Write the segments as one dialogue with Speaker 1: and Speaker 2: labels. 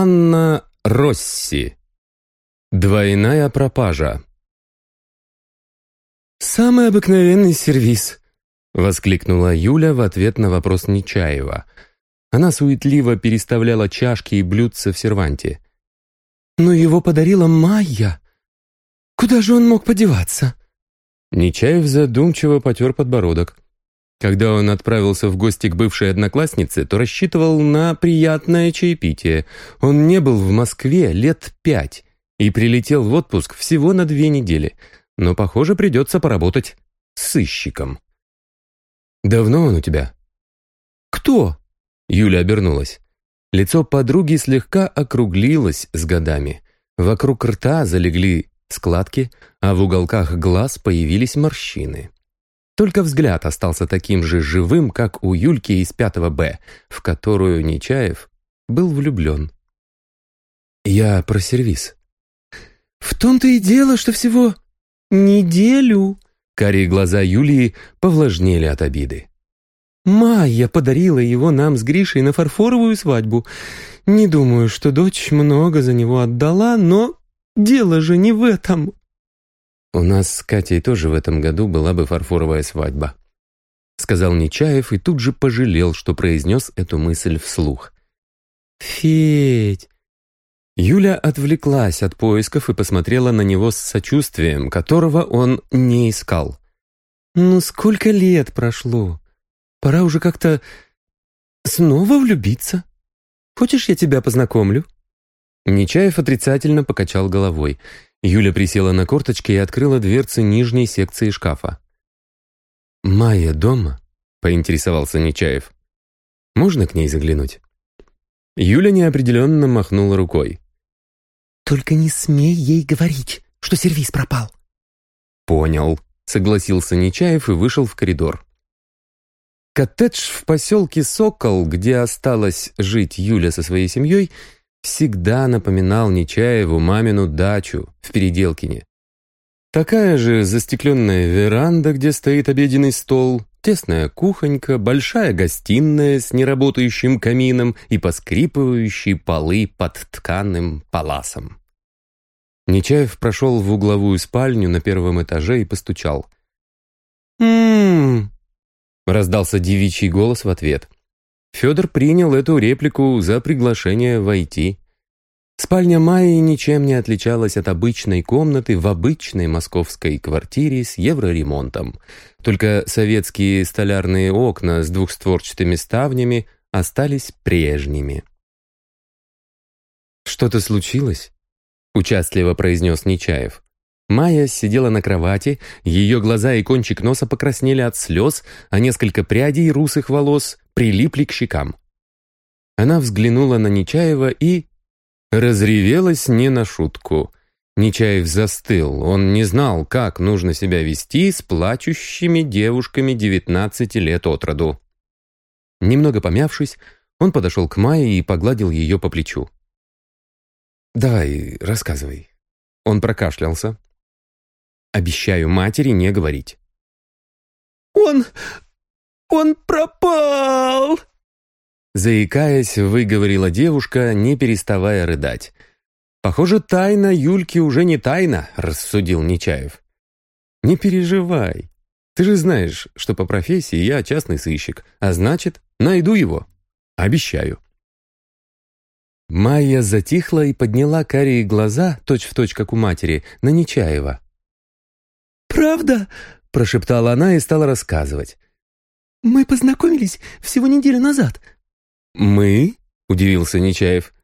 Speaker 1: Анна Росси. Двойная пропажа.
Speaker 2: «Самый обыкновенный сервиз», —
Speaker 1: воскликнула Юля в ответ на вопрос Нечаева. Она суетливо переставляла чашки и блюдца в серванте.
Speaker 2: «Но его подарила Майя. Куда же он мог подеваться?»
Speaker 1: Нечаев задумчиво потер подбородок. Когда он отправился в гости к бывшей однокласснице, то рассчитывал на приятное чаепитие. Он не был в Москве лет пять и прилетел в отпуск всего на две недели, но, похоже, придется поработать сыщиком. «Давно он у тебя?»
Speaker 2: «Кто?»
Speaker 1: Юля обернулась. Лицо подруги слегка округлилось с годами. Вокруг рта залегли складки, а в уголках глаз появились морщины. Только взгляд остался таким же живым, как у Юльки из 5 Б, в которую Нечаев был влюблен.
Speaker 2: «Я про сервис». «В том-то и дело, что всего неделю».
Speaker 1: Карие глаза Юлии повлажнели от обиды.
Speaker 2: «Майя подарила его нам с Гришей на фарфоровую свадьбу. Не думаю, что дочь много за него отдала, но дело же не в этом».
Speaker 1: «У нас с Катей тоже в этом году была бы фарфоровая свадьба», сказал Нечаев и тут же пожалел, что произнес эту мысль вслух.
Speaker 2: «Федь!»
Speaker 1: Юля отвлеклась от поисков и посмотрела на него с сочувствием, которого он не искал.
Speaker 2: «Ну сколько лет прошло? Пора уже как-то снова влюбиться. Хочешь, я тебя познакомлю?»
Speaker 1: Нечаев отрицательно покачал головой. Юля присела на корточки и открыла дверцы нижней секции шкафа.
Speaker 2: «Майя дома?»
Speaker 1: — поинтересовался Нечаев. «Можно к ней заглянуть?» Юля неопределенно махнула рукой.
Speaker 2: «Только не смей ей говорить, что сервис пропал».
Speaker 1: «Понял», — согласился Нечаев и вышел в коридор. Коттедж в поселке Сокол, где осталась жить Юля со своей семьей, всегда напоминал Нечаеву мамину дачу в Переделкине. Такая же застекленная веранда, где стоит обеденный стол, тесная кухонька, большая гостиная с неработающим камином и поскрипывающие полы под тканым паласом. Нечаев прошел в угловую спальню на первом этаже и постучал.
Speaker 2: «М-м-м»,
Speaker 1: раздался девичий голос в ответ. Федор принял эту реплику за приглашение войти. Спальня Майи ничем не отличалась от обычной комнаты в обычной московской квартире с евроремонтом. Только советские столярные окна с двухстворчатыми ставнями остались прежними. «Что-то случилось?» — участливо произнес Нечаев. Майя сидела на кровати, ее глаза и кончик носа покраснели от слез, а несколько прядей русых волос прилипли к щекам. Она взглянула на Нечаева и... разревелась не на шутку. Нечаев застыл, он не знал, как нужно себя вести с плачущими девушками 19 лет от роду. Немного помявшись, он подошел к Майе и погладил ее по плечу. «Давай, рассказывай». Он прокашлялся. «Обещаю матери не говорить».
Speaker 2: «Он... «Он пропал!»
Speaker 1: Заикаясь, выговорила девушка, не переставая рыдать. «Похоже, тайна Юльки уже не тайна», — рассудил Нечаев. «Не переживай. Ты же знаешь, что по профессии я частный сыщик, а значит, найду его. Обещаю». Майя затихла и подняла карие глаза, точь-в-точь, точь, как у матери, на Нечаева.
Speaker 2: «Правда?» — прошептала она и стала рассказывать. «Мы познакомились всего неделю назад».
Speaker 1: «Мы?» — удивился Нечаев.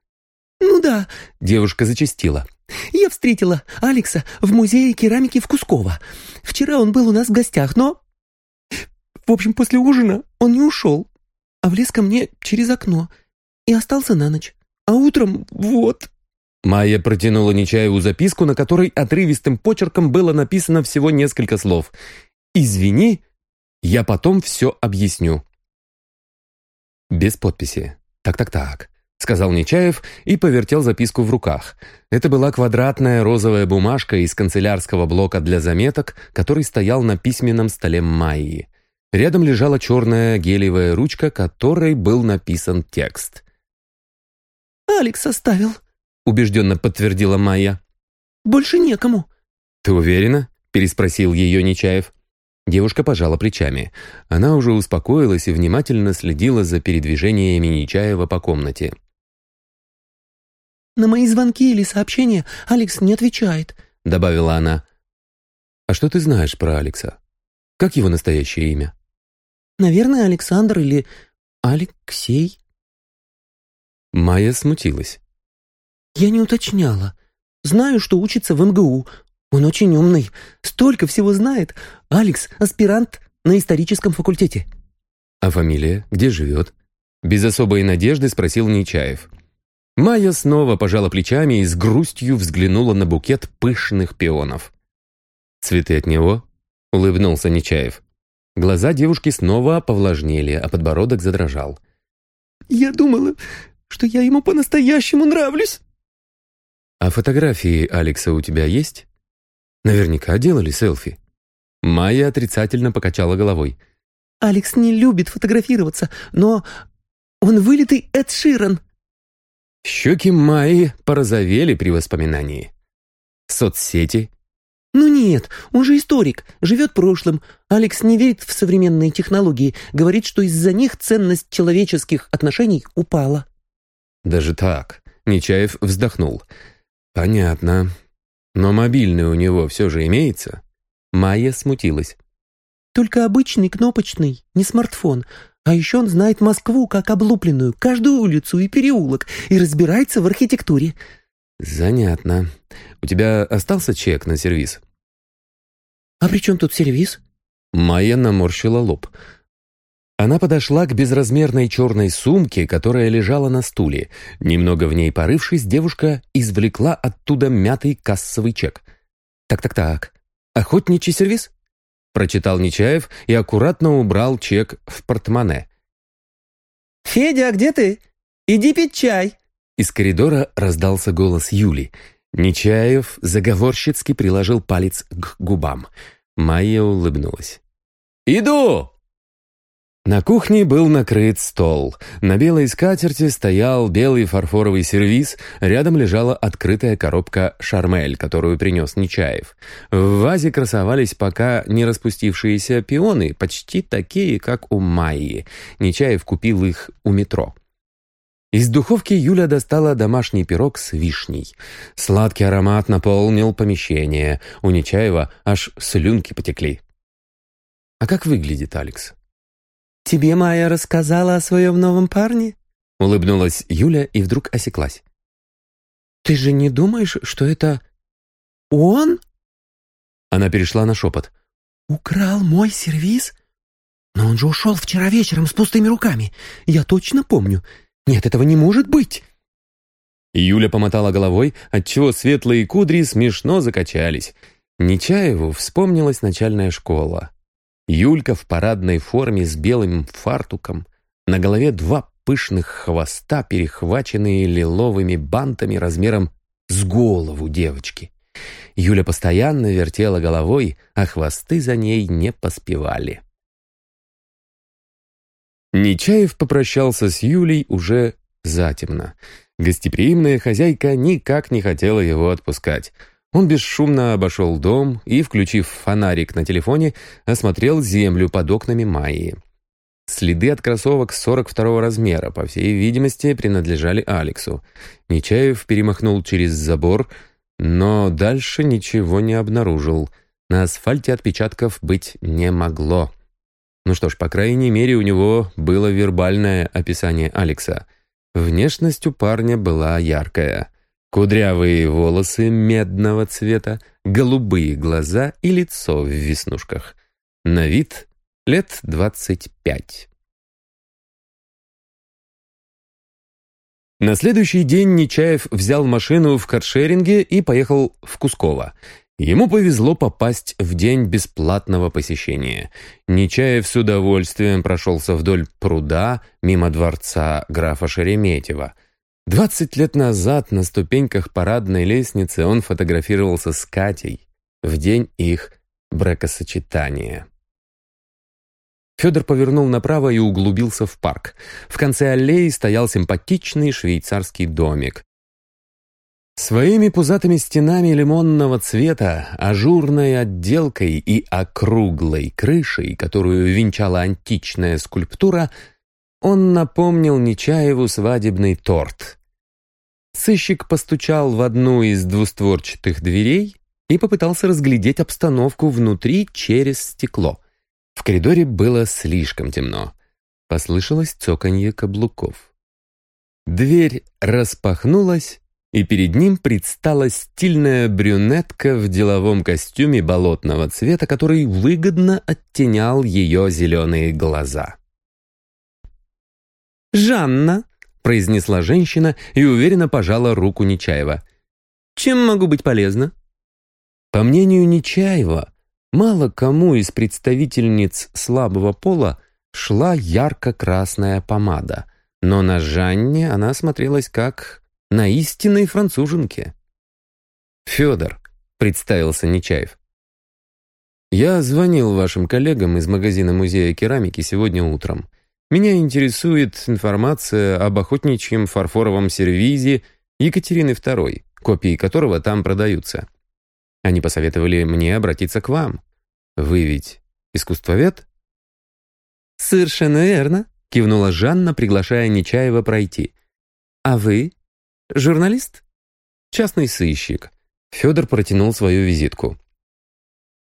Speaker 2: «Ну да», —
Speaker 1: девушка зачастила.
Speaker 2: «Я встретила Алекса в музее керамики в Кусково. Вчера он был у нас в гостях, но... В общем, после ужина он не ушел, а влез ко мне через окно и остался на ночь. А утром вот...»
Speaker 1: Майя протянула Нечаеву записку, на которой отрывистым почерком было написано всего несколько слов. «Извини, я потом все объясню». Без подписи. Так-так-так. сказал Нечаев и повертел записку в руках. Это была квадратная розовая бумажка из канцелярского блока для заметок, который стоял на письменном столе Майи. Рядом лежала черная гелевая ручка, которой был написан текст.
Speaker 2: «Алекс оставил», — убежденно подтвердила Майя. «Больше некому».
Speaker 1: «Ты уверена?» — переспросил ее Нечаев. Девушка пожала плечами. Она уже успокоилась и внимательно следила за передвижениями Нечаева по комнате.
Speaker 2: «На мои звонки или сообщения Алекс не отвечает», — добавила она.
Speaker 1: «А что ты знаешь про Алекса? Как его настоящее имя?»
Speaker 2: Наверное, Александр или Алексей.
Speaker 1: Майя смутилась.
Speaker 2: Я не уточняла. Знаю, что учится в МГУ. Он очень умный. Столько всего знает. Алекс — аспирант на историческом факультете.
Speaker 1: А фамилия? Где живет? Без особой надежды спросил Нечаев. Майя снова пожала плечами и с грустью взглянула на букет пышных пионов. «Цветы от него?» — улыбнулся Нечаев. Глаза девушки снова повлажнели, а подбородок задрожал.
Speaker 2: «Я думала, что я ему по-настоящему нравлюсь».
Speaker 1: «А фотографии Алекса у тебя есть? Наверняка делали селфи». Майя отрицательно покачала головой.
Speaker 2: «Алекс не любит фотографироваться, но он вылитый Эд Ширан».
Speaker 1: Щеки Майи порозовели при воспоминании. Соцсети
Speaker 2: «Ну нет, он же историк, живет прошлым. Алекс не верит в современные технологии, говорит, что из-за них ценность человеческих отношений упала».
Speaker 1: «Даже так?» — Нечаев вздохнул. «Понятно. Но мобильный у него все же имеется?» Майя смутилась.
Speaker 2: «Только обычный кнопочный, не смартфон. А еще он знает Москву как облупленную, каждую улицу и переулок, и разбирается в архитектуре».
Speaker 1: «Занятно. У тебя остался чек на сервис?»
Speaker 2: «А при чем тут сервис?»
Speaker 1: Майя наморщила лоб. Она подошла к безразмерной черной сумке, которая лежала на стуле. Немного в ней порывшись, девушка извлекла оттуда мятый кассовый чек. «Так-так-так, охотничий сервис?» Прочитал Нечаев и аккуратно убрал чек в портмоне.
Speaker 2: «Федя, где ты? Иди пить чай!»
Speaker 1: Из коридора раздался голос Юли. Нечаев заговорщицки приложил палец к губам. Майя улыбнулась. «Иду!» На кухне был накрыт стол. На белой скатерти стоял белый фарфоровый сервиз, рядом лежала открытая коробка «Шармель», которую принес Нечаев. В вазе красовались пока не распустившиеся пионы, почти такие, как у Майи. Нечаев купил их у метро. Из духовки Юля достала домашний пирог с вишней. Сладкий аромат наполнил помещение. У Нечаева аж слюнки потекли. «А как выглядит Алекс?»
Speaker 2: «Тебе Майя рассказала о своем новом парне?»
Speaker 1: Улыбнулась Юля и вдруг осеклась.
Speaker 2: «Ты же не думаешь, что это он?»
Speaker 1: Она перешла на шепот.
Speaker 2: «Украл мой сервиз? Но он же ушел вчера вечером с пустыми руками. Я точно помню. Нет, этого не может быть!»
Speaker 1: Юля помотала головой, отчего светлые кудри смешно закачались. Нечаеву вспомнилась начальная школа. Юлька в парадной форме с белым фартуком, на голове два пышных хвоста, перехваченные лиловыми бантами размером с голову девочки. Юля постоянно вертела головой, а хвосты за ней не поспевали. Нечаев попрощался с Юлей уже затемно. Гостеприимная хозяйка никак не хотела его отпускать. Он бесшумно обошел дом и, включив фонарик на телефоне, осмотрел землю под окнами Майи. Следы от кроссовок 42 размера, по всей видимости, принадлежали Алексу. Нечаев перемахнул через забор, но дальше ничего не обнаружил. На асфальте отпечатков быть не могло. Ну что ж, по крайней мере, у него было вербальное описание Алекса. Внешность у парня была яркая. Кудрявые волосы медного цвета, голубые глаза и лицо в веснушках. На вид лет двадцать пять. На следующий день Нечаев взял машину в каршеринге и поехал в Кусково. Ему повезло попасть в день бесплатного посещения. Нечаев с удовольствием прошелся вдоль пруда, мимо дворца графа Шереметьева. Двадцать лет назад на ступеньках парадной лестницы он фотографировался с Катей в день их бракосочетания. Федор повернул направо и углубился в парк. В конце аллеи стоял симпатичный швейцарский домик. Своими пузатыми стенами лимонного цвета, ажурной отделкой и округлой крышей, которую венчала античная скульптура, он напомнил Нечаеву свадебный торт. Сыщик постучал в одну из двустворчатых дверей и попытался разглядеть обстановку внутри через стекло. В коридоре было слишком темно. Послышалось цоканье каблуков. Дверь распахнулась, и перед ним предстала стильная брюнетка в деловом костюме болотного цвета, который выгодно оттенял ее зеленые глаза.
Speaker 2: «Жанна!» — произнесла женщина и уверенно пожала руку Нечаева. «Чем могу быть полезна?»
Speaker 1: По мнению Нечаева, мало кому из представительниц слабого пола шла ярко-красная помада, но на Жанне она смотрелась как на истинной француженке. «Федор», — представился Нечаев. «Я звонил вашим коллегам из магазина музея керамики сегодня утром. Меня интересует информация об охотничьем фарфоровом сервизе Екатерины II, копии которого там продаются. Они посоветовали мне обратиться к вам. Вы ведь искусствовед?»
Speaker 2: «Совершенно верно», — кивнула Жанна, приглашая Нечаева пройти. «А вы? Журналист?»
Speaker 1: «Частный сыщик». Федор протянул свою визитку.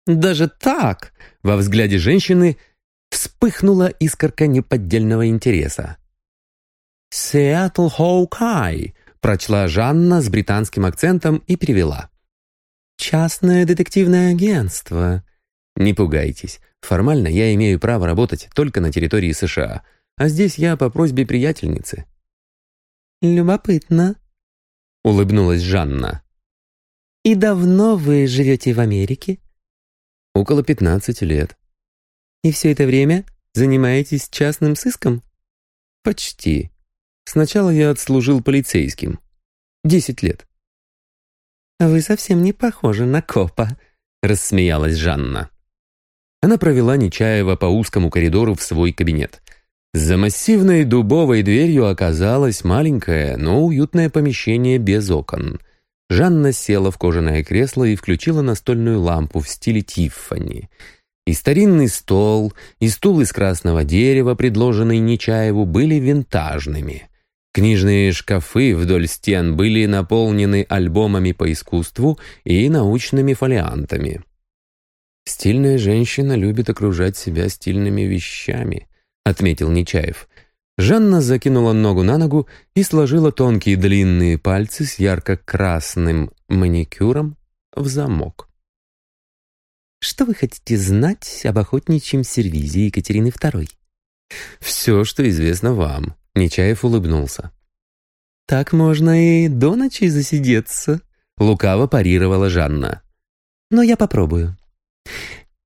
Speaker 2: «Даже так?» — во взгляде женщины вспыхнула искорка неподдельного интереса. «Seattle Hawkeye», — прочла Жанна с британским акцентом и перевела. «Частное детективное агентство». «Не пугайтесь. Формально я имею право работать только на территории США, а здесь я по просьбе приятельницы». «Любопытно», — улыбнулась Жанна. «И давно вы живете в Америке?»
Speaker 1: «Около пятнадцати лет».
Speaker 2: «И все это время занимаетесь частным сыском?»
Speaker 1: «Почти. Сначала я отслужил полицейским. Десять лет.
Speaker 2: «Вы совсем не похожи на копа», — рассмеялась Жанна.
Speaker 1: Она провела Нечаева по узкому коридору в свой кабинет. За массивной дубовой дверью оказалось маленькое, но уютное помещение без окон. Жанна села в кожаное кресло и включила настольную лампу в стиле Тиффани. И старинный стол, и стул из красного дерева, предложенный Нечаеву, были винтажными. Книжные шкафы вдоль стен были наполнены альбомами по искусству и научными фолиантами. «Стильная женщина любит окружать себя стильными вещами», — отметил Нечаев. Жанна закинула ногу на ногу и сложила тонкие длинные пальцы с ярко-красным маникюром в замок.
Speaker 2: «Что вы хотите знать об охотничьем сервизе Екатерины II?»
Speaker 1: «Все, что известно вам», Нечаев улыбнулся.
Speaker 2: «Так можно и до ночи засидеться», — лукаво парировала Жанна. «Но я попробую.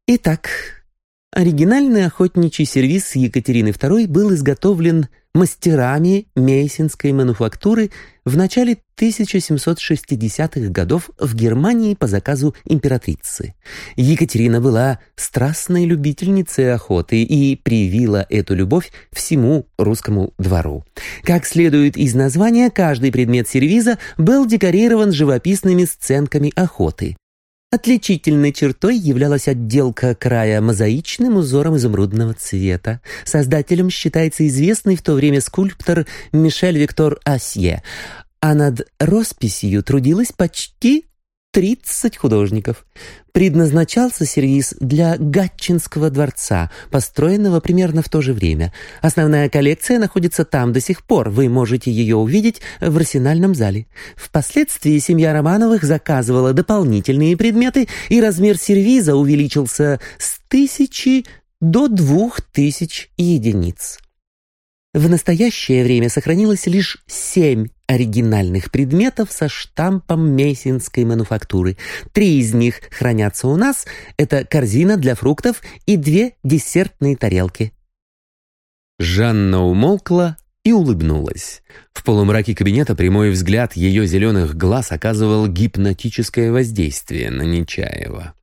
Speaker 2: Итак, оригинальный охотничий сервиз Екатерины II был изготовлен мастерами мейсинской мануфактуры в начале 1760-х годов в Германии по заказу императрицы. Екатерина была страстной любительницей охоты и привила эту любовь всему русскому двору. Как следует из названия, каждый предмет сервиза был декорирован живописными сценками охоты. Отличительной чертой являлась отделка края мозаичным узором изумрудного цвета. Создателем считается известный в то время скульптор Мишель Виктор Асье, а над росписью трудилось почти 30 художников. Предназначался сервиз для Гатчинского дворца, построенного примерно в то же время. Основная коллекция находится там до сих пор, вы можете ее увидеть в арсенальном зале. Впоследствии семья Романовых заказывала дополнительные предметы, и размер сервиза увеличился с тысячи до двух тысяч единиц. В настоящее время сохранилось лишь семь оригинальных предметов со штампом мейсинской мануфактуры. Три из них хранятся у нас. Это корзина для фруктов и две десертные тарелки.
Speaker 1: Жанна умолкла и улыбнулась. В полумраке кабинета прямой взгляд ее зеленых глаз оказывал гипнотическое воздействие на Нечаева.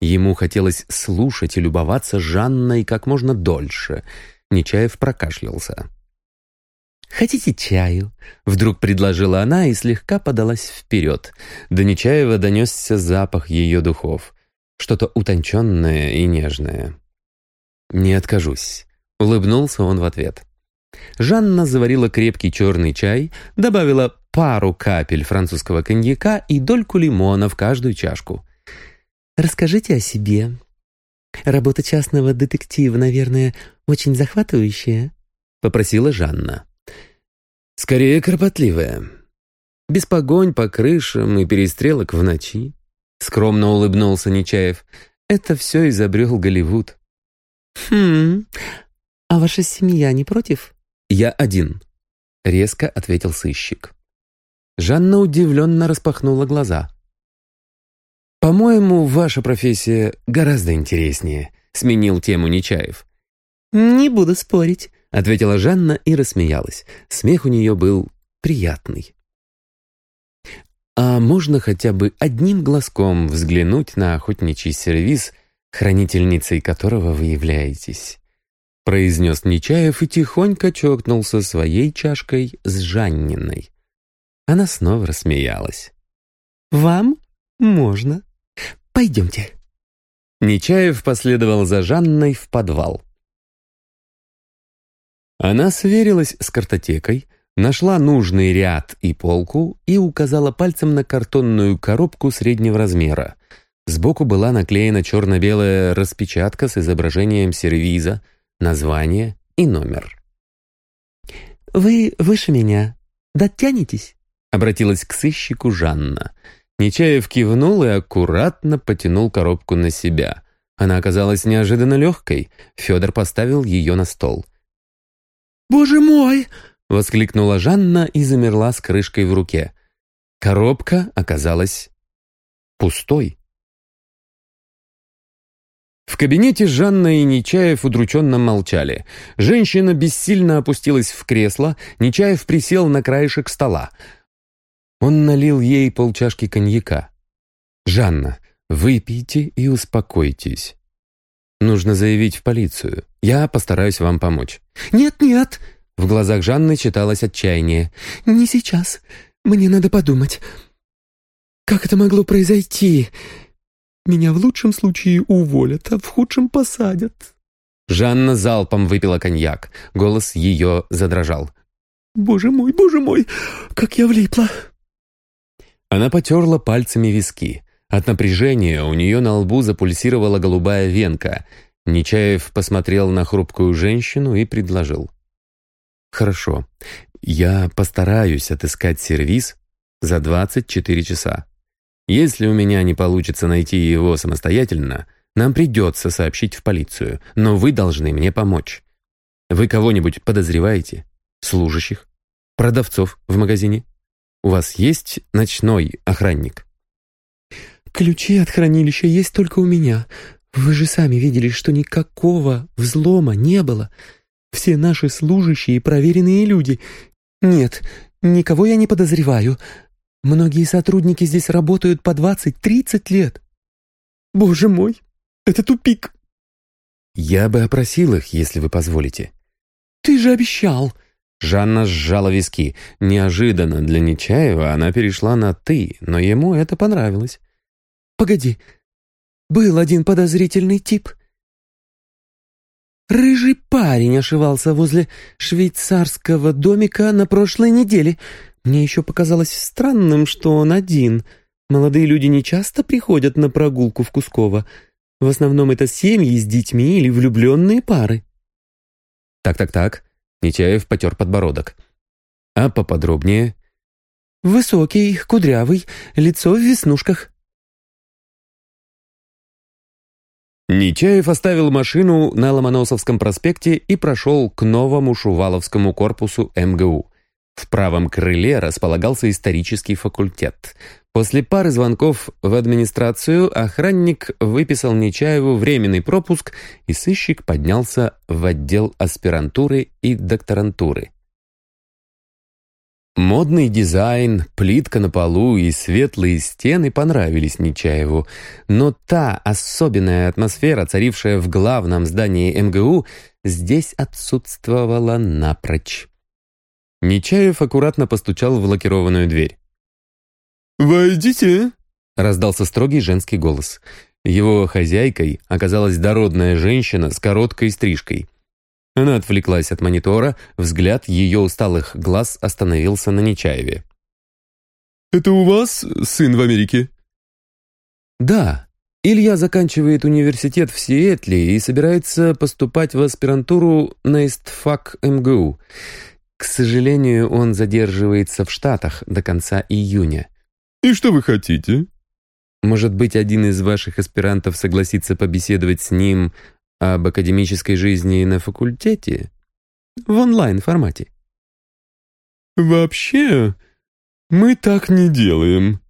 Speaker 1: Ему хотелось слушать и любоваться Жанной как можно дольше. Нечаев прокашлялся.
Speaker 2: «Хотите чаю?»
Speaker 1: — вдруг предложила она и слегка подалась вперед. До Нечаева донесся запах ее духов. Что-то утонченное и нежное. «Не откажусь», — улыбнулся он в ответ. Жанна заварила крепкий черный чай, добавила пару капель французского коньяка и дольку лимона в каждую чашку.
Speaker 2: «Расскажите о себе. Работа частного детектива, наверное, очень захватывающая», — попросила Жанна.
Speaker 1: «Скорее кропотливая. Без погонь по крышам и перестрелок в ночи», — скромно улыбнулся Нечаев. «Это все изобрел Голливуд».
Speaker 2: «Хм, а ваша семья не против?»
Speaker 1: «Я один», — резко ответил сыщик. Жанна удивленно распахнула глаза. «По-моему, ваша профессия гораздо интереснее», — сменил тему Нечаев.
Speaker 2: «Не буду спорить», —
Speaker 1: ответила Жанна и рассмеялась. Смех у нее был приятный. «А можно хотя бы одним глазком взглянуть на охотничий сервиз, хранительницей которого вы являетесь?» произнес Нечаев и тихонько чокнулся своей чашкой с Жанниной. Она снова рассмеялась.
Speaker 2: «Вам можно. Пойдемте».
Speaker 1: Нечаев последовал за Жанной в подвал. Она сверилась с картотекой, нашла нужный ряд и полку и указала пальцем на картонную коробку среднего размера. Сбоку была наклеена черно-белая распечатка с изображением сервиза — название и номер.
Speaker 2: «Вы выше меня. Дотянетесь?»
Speaker 1: — обратилась к сыщику Жанна. Нечаев кивнул и аккуратно потянул коробку на себя. Она оказалась неожиданно легкой. Федор поставил ее на стол.
Speaker 2: «Боже мой!»
Speaker 1: — воскликнула Жанна и замерла с крышкой в руке. Коробка оказалась пустой. В кабинете Жанна и Нечаев удрученно молчали. Женщина бессильно опустилась в кресло, Нечаев присел на краешек стола. Он налил ей полчашки коньяка. «Жанна, выпейте и успокойтесь. Нужно заявить в полицию. Я постараюсь вам помочь».
Speaker 2: «Нет-нет!»
Speaker 1: В глазах Жанны читалось отчаяние.
Speaker 2: «Не сейчас. Мне надо подумать. Как это могло произойти? Меня в лучшем случае уволят, а в худшем посадят».
Speaker 1: Жанна залпом выпила коньяк. Голос ее задрожал.
Speaker 2: «Боже мой, боже мой, как я влипла!»
Speaker 1: Она потерла пальцами виски. От напряжения у нее на лбу запульсировала голубая венка. Нечаев посмотрел на хрупкую женщину и предложил. «Хорошо, я постараюсь отыскать сервис за 24 часа. Если у меня не получится найти его самостоятельно, нам придется сообщить в полицию, но вы должны мне помочь. Вы кого-нибудь подозреваете? Служащих? Продавцов в магазине? У вас есть ночной охранник?»
Speaker 2: «Ключи от хранилища есть только у меня. Вы же сами видели, что никакого взлома не было. Все наши служащие проверенные люди. Нет, никого я не подозреваю. Многие сотрудники здесь работают по 20-30 лет. Боже мой, это тупик.
Speaker 1: Я бы опросил их, если вы позволите.
Speaker 2: Ты же обещал.
Speaker 1: Жанна сжала виски. Неожиданно для Нечаева она перешла на «ты», но ему это понравилось.
Speaker 2: «Погоди, был один подозрительный тип. Рыжий парень ошивался возле швейцарского домика на прошлой неделе. Мне еще показалось странным, что он один. Молодые люди не часто приходят на прогулку в Кусково. В основном это семьи с детьми или влюбленные пары.
Speaker 1: Так-так-так. Нечаев потер подбородок. А поподробнее?
Speaker 2: Высокий, кудрявый, лицо в веснушках.
Speaker 1: Нечаев оставил машину на Ломоносовском проспекте и прошел к новому Шуваловскому корпусу МГУ. В правом крыле располагался исторический факультет. После пары звонков в администрацию охранник выписал Нечаеву временный пропуск, и сыщик поднялся в отдел аспирантуры и докторантуры. Модный дизайн, плитка на полу и светлые стены понравились Нечаеву, но та особенная атмосфера, царившая в главном здании МГУ, здесь отсутствовала напрочь. Нечаев аккуратно постучал в лакированную дверь.
Speaker 3: «Войдите!»
Speaker 1: — раздался строгий женский голос. Его хозяйкой оказалась дородная женщина с короткой стрижкой. Она отвлеклась от монитора, взгляд ее усталых глаз остановился на Нечаеве.
Speaker 3: «Это у вас сын в Америке?»
Speaker 1: «Да. Илья заканчивает университет в Сиэтле и собирается поступать в аспирантуру на ИСТФАК МГУ. К сожалению, он задерживается в Штатах до конца июня».
Speaker 3: «И что вы хотите?»
Speaker 1: «Может быть, один из ваших аспирантов согласится побеседовать с ним об академической жизни на факультете в онлайн-формате.
Speaker 3: «Вообще, мы так не делаем».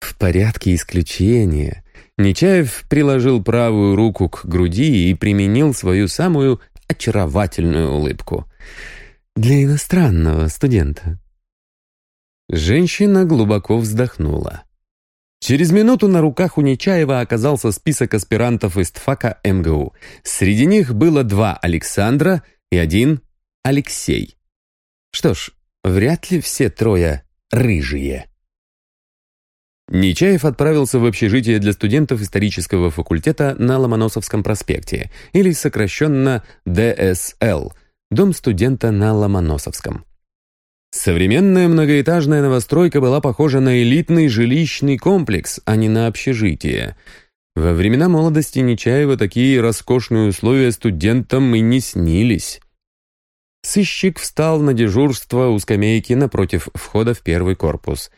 Speaker 1: В порядке исключения. Нечаев приложил правую руку к груди и применил свою самую очаровательную улыбку. Для иностранного студента. Женщина глубоко вздохнула. Через минуту на руках у Нечаева оказался список аспирантов из ТФАКа МГУ. Среди них было два Александра и один Алексей. Что ж, вряд ли все трое рыжие. Нечаев отправился в общежитие для студентов исторического факультета на Ломоносовском проспекте, или сокращенно ДСЛ, дом студента на Ломоносовском. Современная многоэтажная новостройка была похожа на элитный жилищный комплекс, а не на общежитие. Во времена молодости Нечаева такие роскошные условия студентам и не снились. Сыщик встал на дежурство у скамейки напротив входа в первый корпус.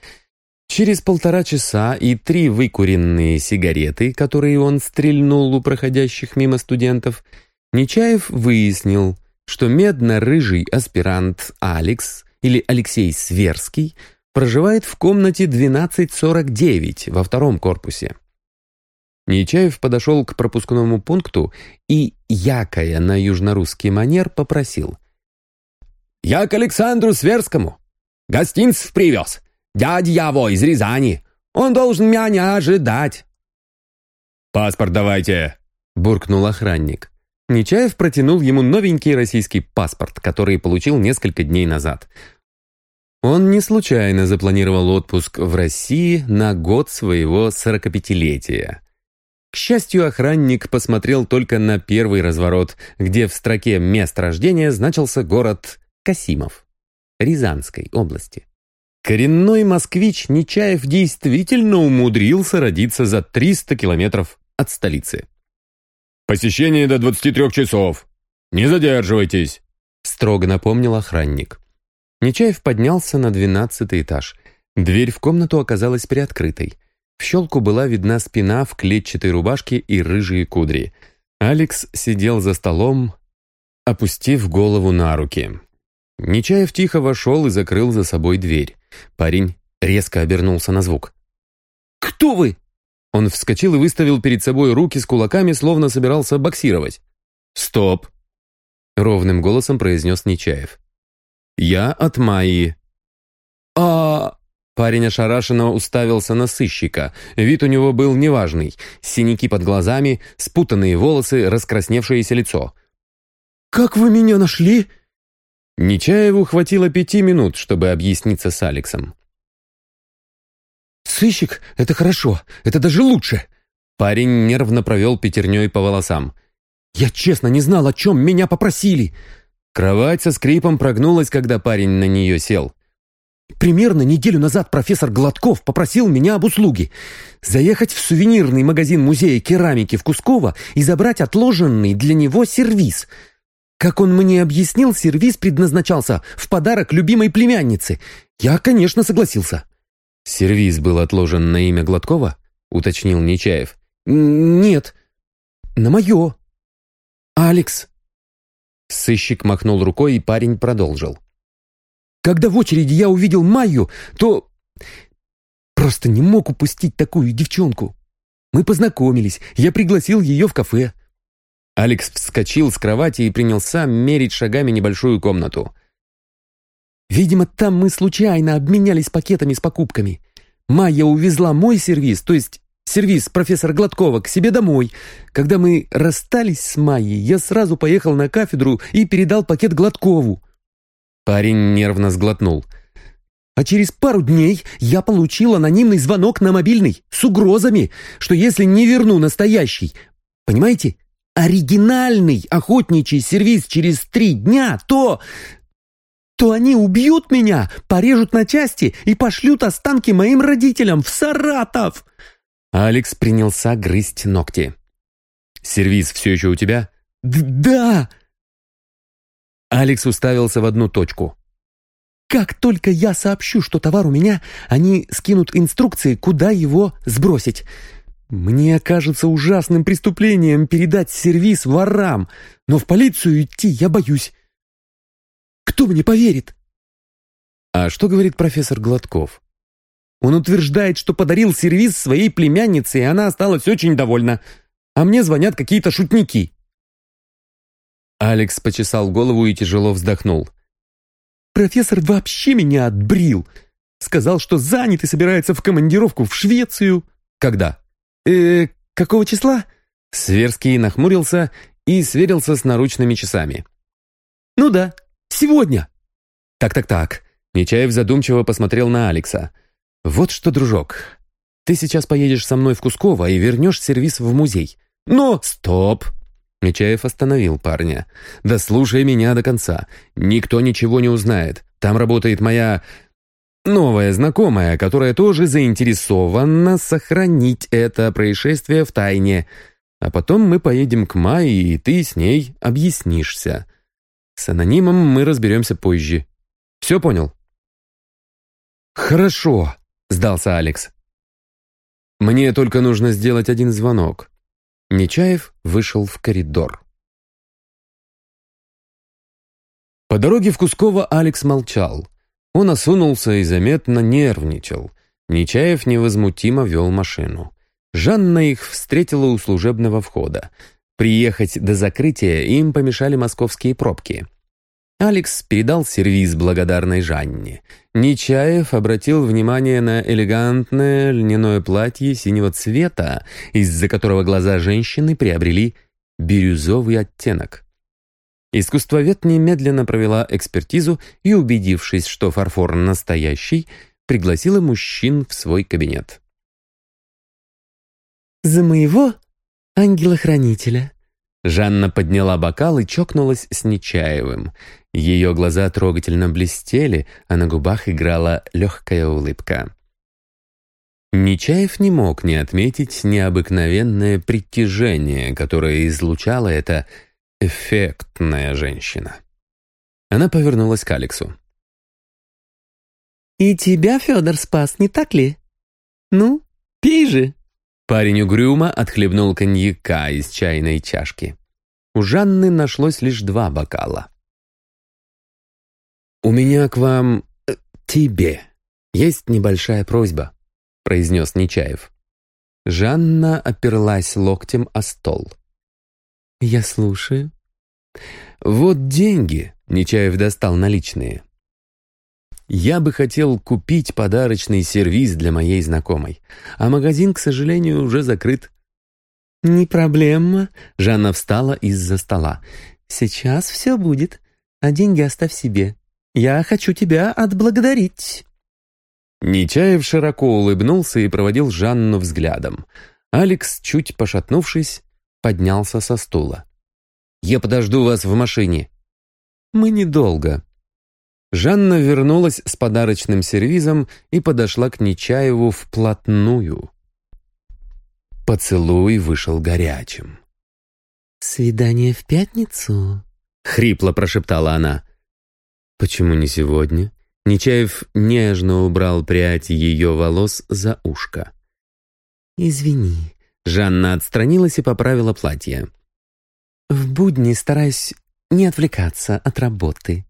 Speaker 1: Через полтора часа и три выкуренные сигареты, которые он стрельнул у проходящих мимо студентов, Нечаев выяснил, что медно-рыжий аспирант Алекс или Алексей Сверский проживает в комнате 1249 во втором корпусе. Нечаев подошел к пропускному пункту и, якая на южнорусский манер, попросил. «Я к Александру Сверскому. Гостинцев привез. Дядя его из Рязани. Он должен меня ожидать».
Speaker 3: «Паспорт давайте», — буркнул охранник.
Speaker 1: Нечаев протянул ему новенький российский паспорт, который получил несколько дней назад. Он не случайно запланировал отпуск в России на год своего 45-летия. К счастью, охранник посмотрел только на первый разворот, где в строке «Мест рождения» значился город Касимов, Рязанской области. Коренной москвич Нечаев действительно умудрился родиться за 300 километров от столицы.
Speaker 3: «Посещение до 23 часов. Не задерживайтесь», —
Speaker 1: строго напомнил охранник. Нечаев поднялся на двенадцатый этаж. Дверь в комнату оказалась приоткрытой. В щелку была видна спина в клетчатой рубашке и рыжие кудри. Алекс сидел за столом, опустив голову на руки. Нечаев тихо вошел и закрыл за собой дверь. Парень резко обернулся на звук.
Speaker 2: «Кто вы?»
Speaker 1: Он вскочил и выставил перед собой руки с кулаками, словно собирался боксировать.
Speaker 3: «Стоп!»
Speaker 1: — ровным голосом произнес Нечаев. «Я от Майи».
Speaker 2: «А...»
Speaker 1: Парень ошарашенно уставился на сыщика. Вид у него был неважный. Синяки под глазами, спутанные волосы, раскрасневшееся лицо.
Speaker 2: «Как вы меня нашли?»
Speaker 1: Нечаеву хватило пяти минут, чтобы объясниться с Алексом.
Speaker 2: «Сыщик — это хорошо, это даже лучше!»
Speaker 1: Парень нервно провел пятерней по волосам.
Speaker 2: «Я честно не знал, о чем меня попросили.
Speaker 1: Кровать со скрипом прогнулась, когда парень на нее сел.
Speaker 2: Примерно неделю назад профессор Гладков попросил меня об услуге. Заехать в сувенирный магазин музея керамики в Кусково и забрать отложенный для него сервиз. Как он мне объяснил, сервиз предназначался в подарок любимой племяннице. Я, конечно, согласился.
Speaker 1: «Сервиз был отложен на имя Гладкова?» — уточнил Нечаев.
Speaker 2: «Нет, на мое. Алекс,
Speaker 1: Сыщик махнул рукой, и парень продолжил.
Speaker 2: «Когда в очереди я увидел Майю, то... Просто не мог упустить такую девчонку. Мы познакомились, я пригласил ее в кафе».
Speaker 1: Алекс вскочил с кровати и принялся мерить шагами небольшую комнату. Видимо, там мы случайно обменялись пакетами с покупками. Майя увезла мой сервиз, то есть сервиз профессора Гладкова, к себе домой. Когда мы расстались с Майей, я сразу поехал на кафедру и передал пакет Гладкову. Парень нервно сглотнул. А через пару дней я получил анонимный звонок на мобильный с угрозами, что если не верну настоящий, понимаете, оригинальный охотничий сервиз через три дня, то... то они убьют меня, порежут на части и пошлют останки моим родителям в Саратов!» Алекс принялся грызть ногти. «Сервиз все еще у тебя?» «Да!» Алекс уставился в одну точку. «Как только я сообщу, что товар у меня, они скинут инструкции, куда его сбросить. Мне кажется ужасным преступлением передать сервис ворам, но в полицию идти я боюсь. Кто мне поверит?» «А что говорит профессор Гладков?» Он утверждает, что подарил сервис своей племяннице, и она осталась очень довольна. А мне звонят какие-то шутники. Алекс почесал голову и тяжело вздохнул. «Профессор вообще меня отбрил. Сказал, что занят и собирается в командировку в Швецию». «Когда?» «Э, какого числа?» Сверский нахмурился и сверился с наручными часами. «Ну да, сегодня». «Так-так-так». Нечаев задумчиво посмотрел на Алекса. «Вот что, дружок, ты сейчас поедешь со мной в Кусково и вернешь сервис в музей. Но стоп!» Нечаев остановил парня. «Да слушай меня до конца. Никто ничего не узнает. Там работает моя новая знакомая, которая тоже заинтересована сохранить это происшествие в тайне. А потом мы поедем к Майе, и ты с ней объяснишься. С анонимом мы разберемся позже. Все понял?» «Хорошо», — сдался Алекс. «Мне только нужно сделать один звонок». Нечаев вышел в коридор. По дороге в Кусково Алекс молчал. Он осунулся и заметно нервничал. Нечаев невозмутимо вел машину. Жанна их встретила у служебного входа. Приехать до закрытия им помешали московские пробки. Алекс передал сервиз благодарной Жанне. Нечаев обратил внимание на элегантное льняное платье синего цвета, из-за которого глаза женщины приобрели бирюзовый оттенок. Искусствовед немедленно провела экспертизу и, убедившись, что фарфор настоящий, пригласила мужчин в свой кабинет.
Speaker 2: «За моего ангела-хранителя»,
Speaker 1: Жанна подняла бокал и чокнулась с Нечаевым. Ее глаза трогательно блестели, а на губах играла легкая улыбка. Нечаев не мог не отметить необыкновенное притяжение, которое излучала эта эффектная женщина. Она повернулась к Алексу.
Speaker 2: «И тебя Федор спас, не так ли? Ну, пей же!»
Speaker 1: Парень угрюмо отхлебнул коньяка из чайной чашки. У Жанны нашлось лишь два бокала. «У меня к вам... Э, тебе есть небольшая просьба», — произнес Нечаев. Жанна оперлась локтем о стол.
Speaker 2: «Я слушаю».
Speaker 1: «Вот деньги», — Нечаев достал наличные. «Я бы хотел купить подарочный сервиз для моей знакомой, а магазин, к сожалению, уже закрыт».
Speaker 2: «Не проблема», — Жанна встала из-за стола. «Сейчас все будет, а деньги оставь себе. Я хочу тебя отблагодарить».
Speaker 1: Нечаев широко улыбнулся и проводил Жанну взглядом. Алекс, чуть пошатнувшись, поднялся со стула. «Я подожду вас в машине». «Мы недолго». Жанна вернулась с подарочным сервизом и подошла к Нечаеву вплотную. Поцелуй вышел горячим.
Speaker 2: «Свидание в пятницу?»
Speaker 1: — хрипло прошептала она. Почему не сегодня? Нечаев нежно убрал прядь ее волос за ушко.
Speaker 2: «Извини».
Speaker 1: Жанна отстранилась и поправила платье.
Speaker 2: «В будни стараюсь не отвлекаться от работы».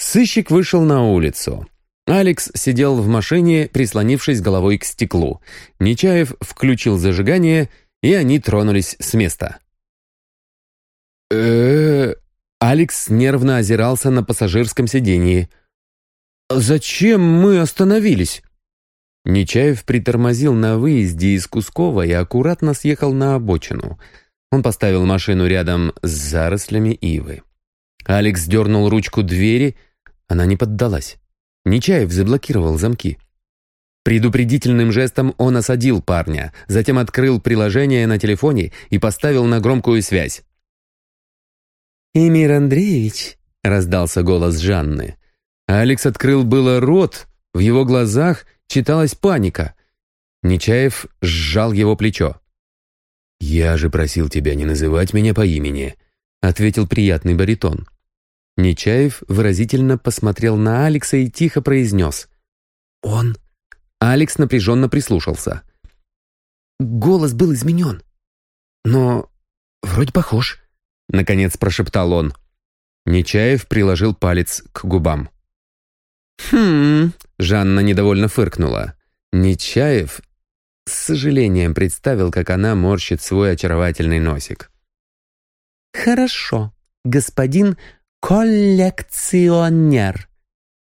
Speaker 1: Сыщик вышел на улицу. Алекс сидел в машине, прислонившись головой к стеклу. Нечаев включил зажигание, и они тронулись с места. э Алекс нервно озирался на пассажирском сидении. зачем мы остановились?» Нечаев притормозил на выезде из Кускова и аккуратно съехал на обочину. Он поставил машину рядом с зарослями ивы. Алекс дернул ручку двери, она не поддалась. Нечаев заблокировал замки. Предупредительным жестом он осадил парня, затем открыл приложение на телефоне и поставил на громкую связь.
Speaker 2: «Эмир Андреевич», — раздался голос Жанны.
Speaker 1: Алекс открыл было рот, в его глазах читалась паника. Нечаев сжал его плечо. «Я же просил тебя не называть меня по имени», — ответил приятный баритон. Нечаев выразительно посмотрел на Алекса и тихо произнес. «Он?» Алекс напряженно прислушался.
Speaker 2: Голос был изменен, но вроде похож, — наконец прошептал он.
Speaker 1: Нечаев приложил палец к губам.
Speaker 2: «Хм...»
Speaker 1: — Жанна недовольно фыркнула. Нечаев с сожалением представил, как она морщит свой очаровательный носик.
Speaker 2: «Хорошо, господин коллекционер.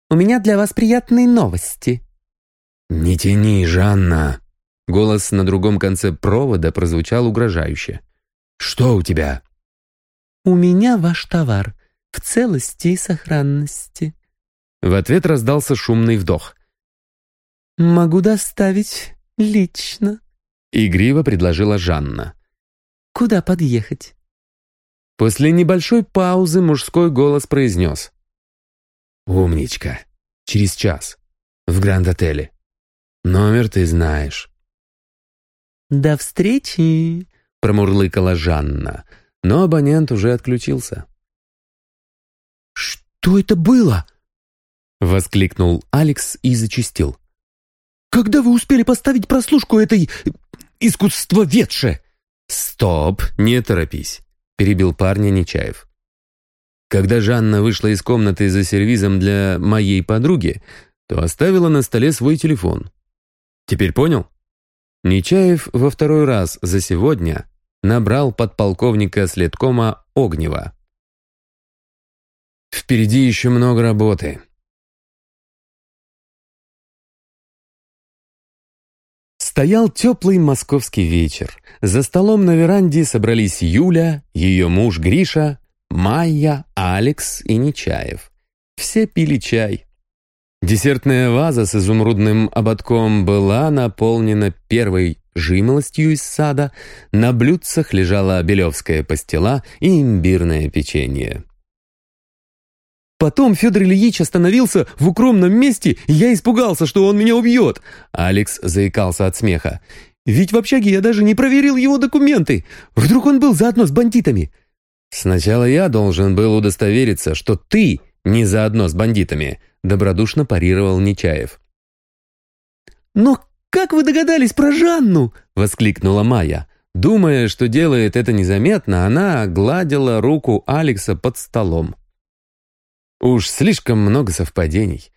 Speaker 2: У меня для вас приятные новости».
Speaker 1: «Не тяни, Жанна!» Голос на другом конце провода прозвучал угрожающе. «Что у тебя?»
Speaker 2: «У меня ваш товар в целости и сохранности».
Speaker 1: В ответ раздался шумный вдох.
Speaker 2: «Могу доставить лично», —
Speaker 1: игриво предложила Жанна.
Speaker 2: «Куда подъехать?»
Speaker 1: После небольшой паузы мужской голос произнес. «Умничка. Через час. В Гранд-отеле. Номер ты знаешь».
Speaker 2: «До встречи», —
Speaker 1: промурлыкала Жанна, но абонент уже отключился.
Speaker 2: «Что это было?»
Speaker 1: — воскликнул Алекс и зачистил.
Speaker 2: «Когда вы успели поставить прослушку этой искусствоведше?»
Speaker 1: «Стоп, не торопись», — перебил парня Нечаев. Когда Жанна вышла из комнаты за сервизом для моей подруги, то оставила на столе свой телефон. Теперь понял? Нечаев во второй раз за сегодня набрал подполковника следкома Огнева. Впереди еще много работы. Стоял теплый московский вечер. За столом на веранде собрались Юля, ее муж Гриша, Майя, Алекс и Нечаев. Все пили чай. Десертная ваза с изумрудным ободком была наполнена первой жимолостью из сада, на блюдцах лежала белевская пастила и имбирное печенье.
Speaker 2: Потом Федор Ильич остановился в укромном месте, и я испугался, что он меня убьет.
Speaker 1: Алекс заикался от смеха.
Speaker 2: Ведь в общаге я даже не проверил его документы. Вдруг он был заодно с бандитами.
Speaker 1: Сначала я должен был удостовериться, что ты не заодно с бандитами, добродушно парировал Нечаев.
Speaker 2: «Но как вы догадались про Жанну?» — воскликнула Майя.
Speaker 1: Думая, что делает это незаметно, она гладила руку Алекса под столом. Уж слишком много совпадений.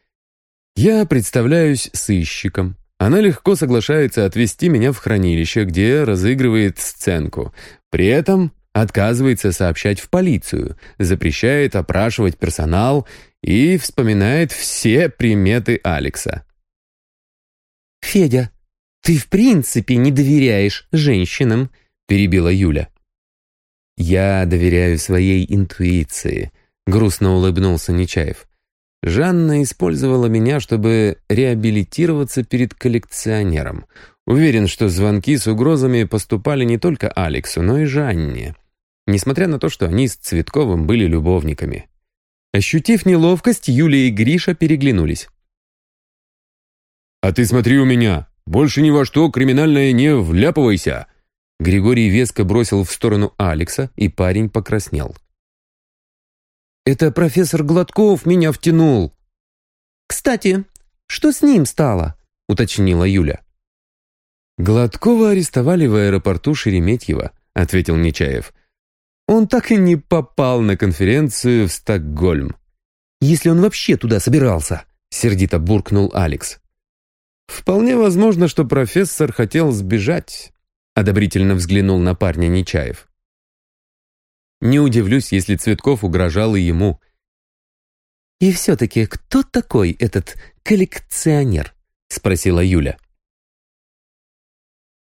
Speaker 1: Я представляюсь сыщиком. Она легко соглашается отвезти меня в хранилище, где разыгрывает сценку. При этом отказывается сообщать в полицию, запрещает опрашивать персонал и вспоминает все приметы Алекса.
Speaker 2: «Федя, ты в принципе не доверяешь женщинам», — перебила Юля.
Speaker 1: «Я доверяю своей интуиции», — грустно улыбнулся Нечаев. «Жанна использовала меня, чтобы реабилитироваться перед коллекционером. Уверен, что звонки с угрозами поступали не только Алексу, но и Жанне. Несмотря на то, что они с Цветковым были любовниками. Ощутив неловкость, Юлия и Гриша переглянулись.
Speaker 3: «А ты смотри у меня! Больше ни во что криминальное не вляпывайся!»
Speaker 1: Григорий веско бросил в сторону Алекса, и парень покраснел.
Speaker 2: «Это профессор Гладков меня втянул!» «Кстати, что с ним стало?» — уточнила Юля.
Speaker 1: «Гладкова арестовали в аэропорту Шереметьево», — ответил Нечаев. Он так и не попал на конференцию в Стокгольм.
Speaker 2: «Если он вообще туда собирался», — сердито буркнул Алекс.
Speaker 1: «Вполне возможно, что профессор хотел сбежать», — одобрительно взглянул на парня Нечаев. «Не удивлюсь, если Цветков угрожал и ему. «И все-таки кто такой этот коллекционер?» — спросила Юля.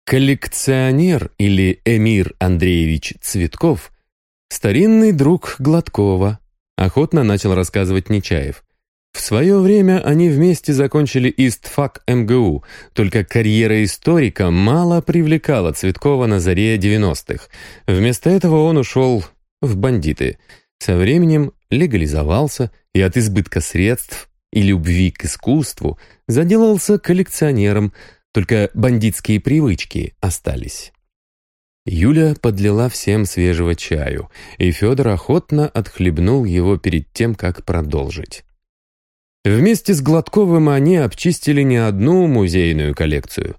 Speaker 1: Коллекционер или Эмир Андреевич Цветков — старинный друг Гладкова, охотно начал рассказывать Нечаев. В свое время они вместе закончили ИСТФАК МГУ, только карьера историка мало привлекала Цветкова на заре 90-х. Вместо этого он ушел в бандиты. Со временем легализовался и от избытка средств и любви к искусству заделался коллекционером, только бандитские привычки остались. Юля подлила всем свежего чаю, и Федор охотно отхлебнул его перед тем, как продолжить. Вместе с Гладковым они обчистили не одну музейную коллекцию.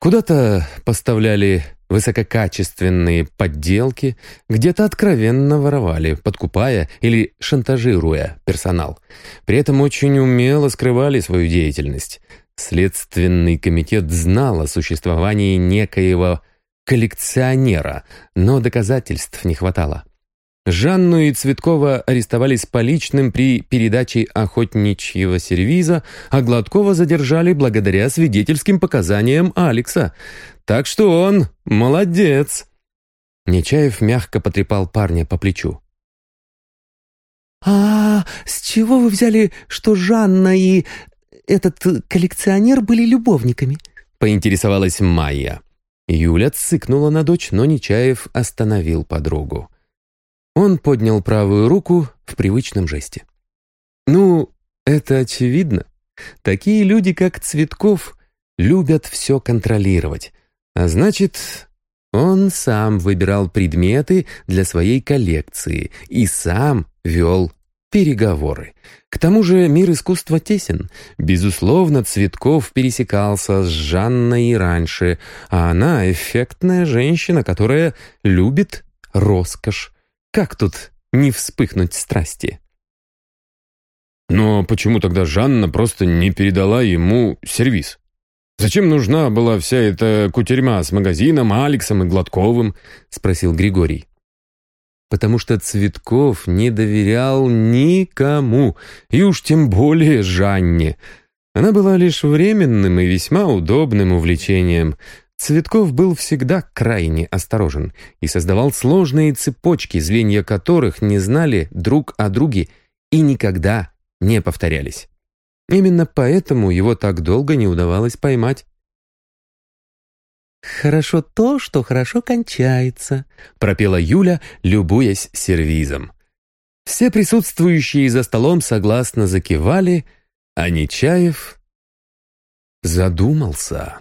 Speaker 1: Куда-то поставляли высококачественные подделки, где-то откровенно воровали, подкупая или шантажируя персонал. При этом очень умело скрывали свою деятельность. Следственный комитет знал о существовании некоего коллекционера, но доказательств не хватало. Жанну и Цветкова арестовали с поличным при передаче охотничьего сервиза, а Гладкова задержали благодаря свидетельским показаниям Алекса. Так что он молодец. Нечаев мягко потрепал парня по плечу.
Speaker 2: «А с чего вы взяли, что Жанна и этот коллекционер были любовниками?»
Speaker 1: — поинтересовалась Майя. Юля цыкнула на дочь, но Нечаев остановил подругу. Он поднял правую руку в привычном жесте. «Ну, это очевидно. Такие люди, как Цветков, любят все контролировать. А значит, он сам выбирал предметы для своей коллекции и сам вел переговоры. К тому же мир искусства тесен. Безусловно, Цветков пересекался с Жанной и раньше, а она эффектная женщина, которая любит роскошь, как тут не вспыхнуть страсти?
Speaker 3: Но почему тогда Жанна просто не передала ему сервиз? «Зачем нужна была вся эта кутерьма с магазином, Алексом и Гладковым?» — спросил Григорий.
Speaker 1: «Потому что Цветков не доверял никому, и уж тем более Жанне. Она была лишь временным и весьма удобным увлечением. Цветков был всегда крайне осторожен и создавал сложные цепочки, звенья которых не знали друг о друге и никогда не повторялись. Именно поэтому его так долго не удавалось поймать.
Speaker 2: «Хорошо то, что хорошо кончается», —
Speaker 1: пропела Юля, любуясь сервизом. Все присутствующие за столом согласно закивали, а Нечаев задумался.